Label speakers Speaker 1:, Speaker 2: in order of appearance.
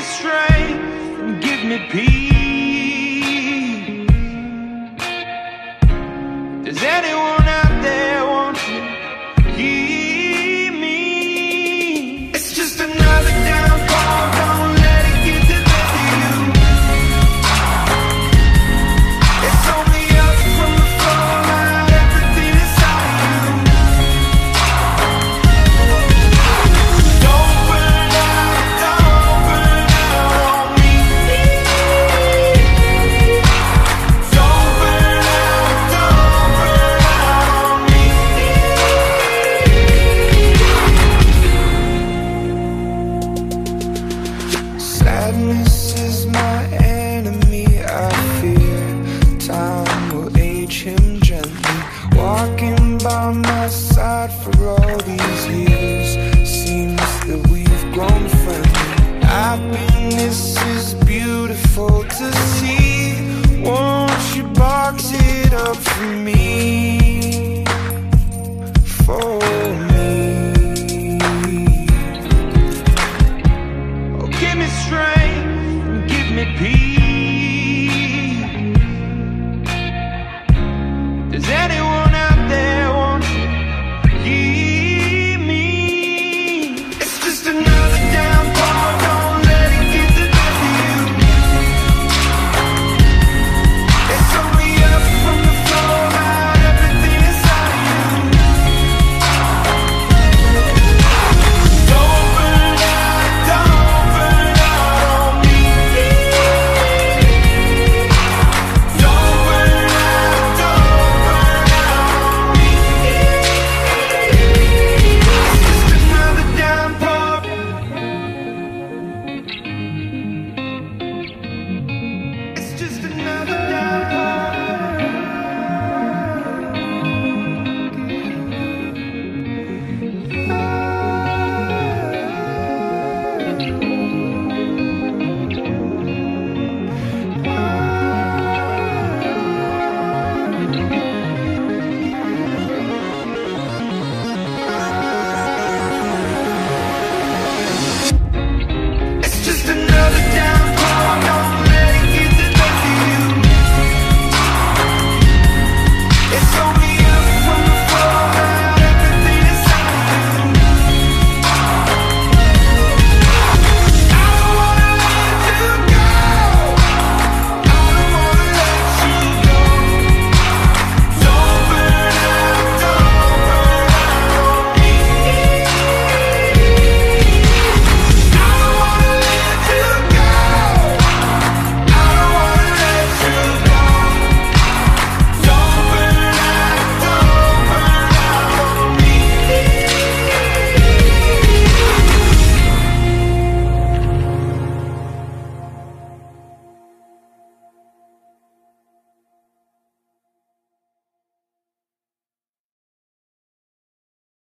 Speaker 1: me strength and give me peace. approach him gently Walking by my side for all these years.